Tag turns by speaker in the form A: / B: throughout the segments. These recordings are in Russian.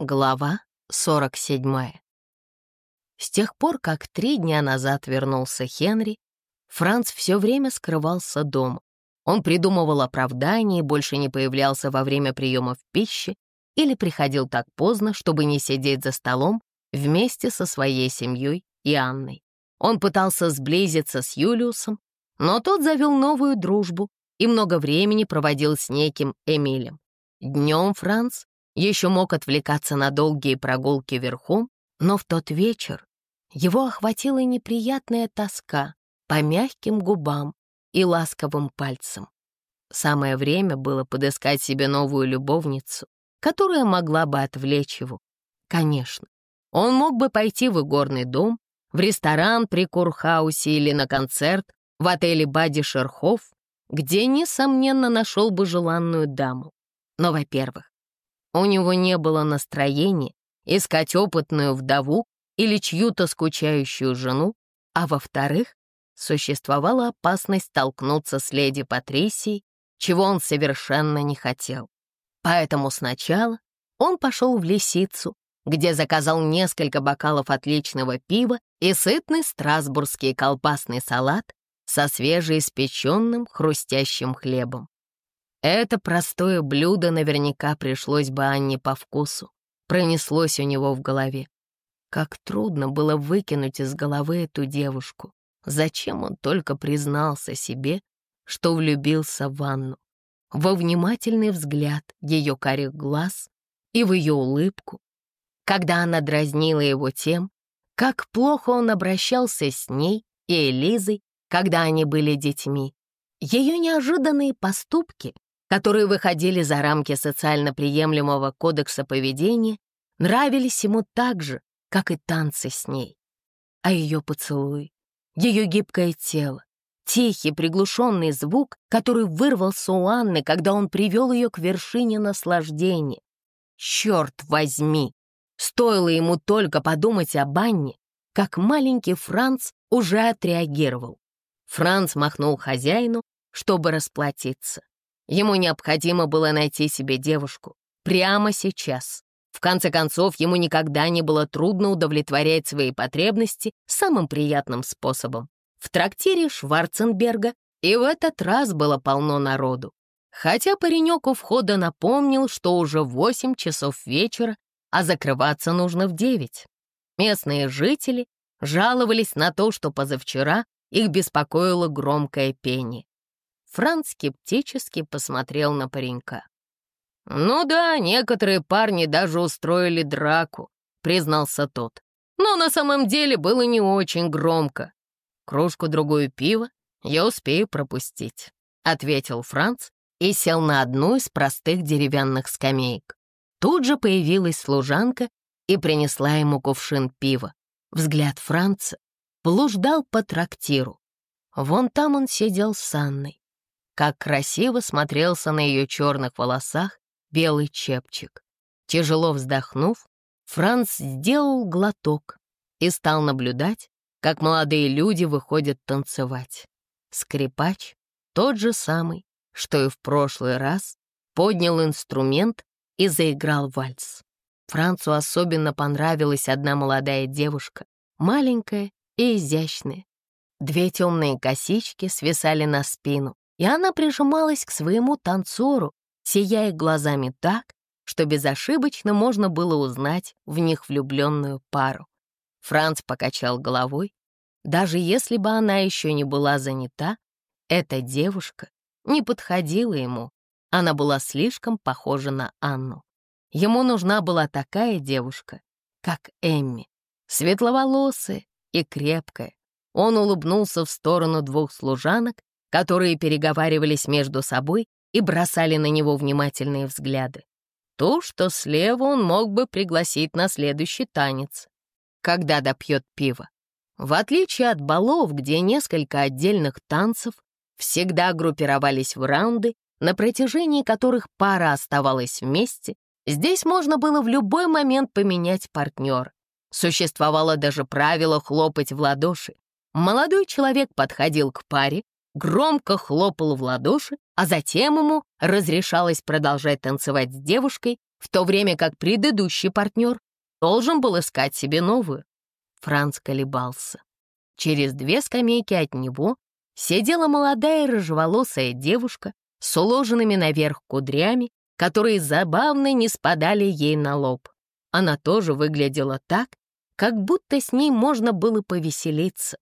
A: Глава 47. С тех пор, как три дня назад вернулся Хенри, Франц все время скрывался дома. Он придумывал оправдания и больше не появлялся во время приемов пищи или приходил так поздно, чтобы не сидеть за столом вместе со своей семьей и Анной. Он пытался сблизиться с Юлиусом, но тот завел новую дружбу и много времени проводил с неким Эмилем. Днем Франц еще мог отвлекаться на долгие прогулки верхом, но в тот вечер его охватила неприятная тоска по мягким губам и ласковым пальцам. Самое время было подыскать себе новую любовницу, которая могла бы отвлечь его. Конечно, он мог бы пойти в игорный дом, в ресторан при Курхаусе или на концерт в отеле Бади Шерхов, где, несомненно, нашел бы желанную даму. Но, во-первых, у него не было настроения искать опытную вдову или чью-то скучающую жену, а во-вторых, существовала опасность столкнуться с леди Патрисией, чего он совершенно не хотел. Поэтому сначала он пошел в лисицу, где заказал несколько бокалов отличного пива и сытный страсбургский колбасный салат со свежеиспеченным хрустящим хлебом. Это простое блюдо наверняка пришлось бы Анне по вкусу. Пронеслось у него в голове. Как трудно было выкинуть из головы эту девушку. Зачем он только признался себе, что влюбился в Анну? Во внимательный взгляд ее карих глаз и в ее улыбку, когда она дразнила его тем, как плохо он обращался с ней и Элизой, когда они были детьми. Ее неожиданные поступки которые выходили за рамки социально приемлемого кодекса поведения, нравились ему так же, как и танцы с ней. А ее поцелуй, ее гибкое тело, тихий приглушенный звук, который вырвался у Анны, когда он привел ее к вершине наслаждения. Черт возьми! Стоило ему только подумать об Анне, как маленький Франц уже отреагировал. Франц махнул хозяину, чтобы расплатиться. Ему необходимо было найти себе девушку. Прямо сейчас. В конце концов, ему никогда не было трудно удовлетворять свои потребности самым приятным способом. В трактире Шварценберга и в этот раз было полно народу. Хотя паренек у входа напомнил, что уже 8 часов вечера, а закрываться нужно в 9. Местные жители жаловались на то, что позавчера их беспокоило громкое пение. Франц скептически посмотрел на паренька. «Ну да, некоторые парни даже устроили драку», — признался тот. «Но на самом деле было не очень громко. Кружку-другую пива я успею пропустить», — ответил Франц и сел на одну из простых деревянных скамеек. Тут же появилась служанка и принесла ему кувшин пива. Взгляд Франца блуждал по трактиру. Вон там он сидел с Анной как красиво смотрелся на ее черных волосах белый чепчик. Тяжело вздохнув, Франц сделал глоток и стал наблюдать, как молодые люди выходят танцевать. Скрипач, тот же самый, что и в прошлый раз, поднял инструмент и заиграл вальс. Францу особенно понравилась одна молодая девушка, маленькая и изящная. Две темные косички свисали на спину, и она прижималась к своему танцору, сияя глазами так, что безошибочно можно было узнать в них влюбленную пару. Франц покачал головой. Даже если бы она еще не была занята, эта девушка не подходила ему. Она была слишком похожа на Анну. Ему нужна была такая девушка, как Эмми, светловолосая и крепкая. Он улыбнулся в сторону двух служанок, которые переговаривались между собой и бросали на него внимательные взгляды. То, что слева он мог бы пригласить на следующий танец, когда допьет пиво. В отличие от балов, где несколько отдельных танцев всегда группировались в раунды, на протяжении которых пара оставалась вместе, здесь можно было в любой момент поменять партнер. Существовало даже правило хлопать в ладоши. Молодой человек подходил к паре, громко хлопал в ладоши, а затем ему разрешалось продолжать танцевать с девушкой, в то время как предыдущий партнер должен был искать себе новую. Франц колебался. Через две скамейки от него сидела молодая рыжеволосая девушка с уложенными наверх кудрями, которые забавно не спадали ей на лоб. Она тоже выглядела так, как будто с ней можно было повеселиться,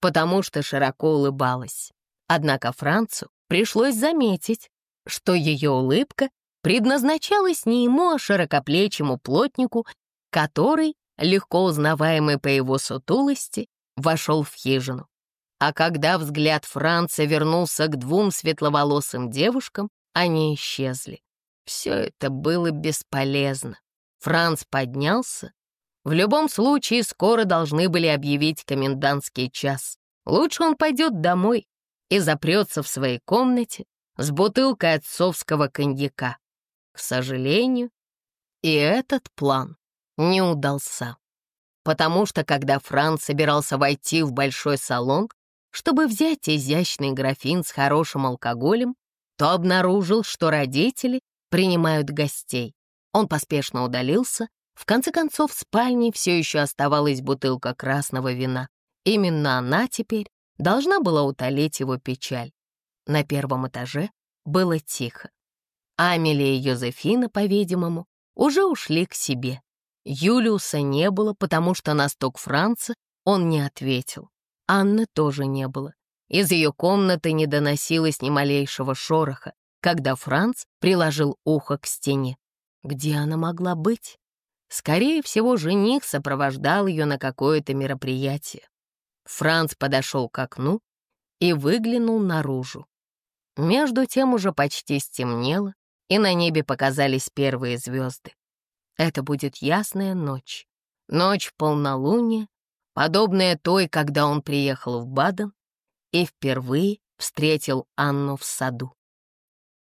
A: потому что широко улыбалась. Однако Францу пришлось заметить, что ее улыбка предназначалась не ему, а широкоплечему плотнику, который, легко узнаваемый по его сутулости, вошел в хижину. А когда взгляд Франца вернулся к двум светловолосым девушкам, они исчезли. Все это было бесполезно. Франц поднялся. В любом случае, скоро должны были объявить комендантский час. Лучше он пойдет домой и запрется в своей комнате с бутылкой отцовского коньяка. К сожалению, и этот план не удался. Потому что, когда Франц собирался войти в большой салон, чтобы взять изящный графин с хорошим алкоголем, то обнаружил, что родители принимают гостей. Он поспешно удалился. В конце концов, в спальне все еще оставалась бутылка красного вина. Именно она теперь должна была утолить его печаль. На первом этаже было тихо. Амелия и Йозефина, по-видимому, уже ушли к себе. Юлиуса не было, потому что на стук Франца он не ответил. Анны тоже не было. Из ее комнаты не доносилось ни малейшего шороха, когда Франц приложил ухо к стене. Где она могла быть? Скорее всего, жених сопровождал ее на какое-то мероприятие. Франц подошел к окну и выглянул наружу. Между тем уже почти стемнело, и на небе показались первые звезды. Это будет ясная ночь. Ночь полнолуния, подобная той, когда он приехал в Баден и впервые встретил Анну в саду.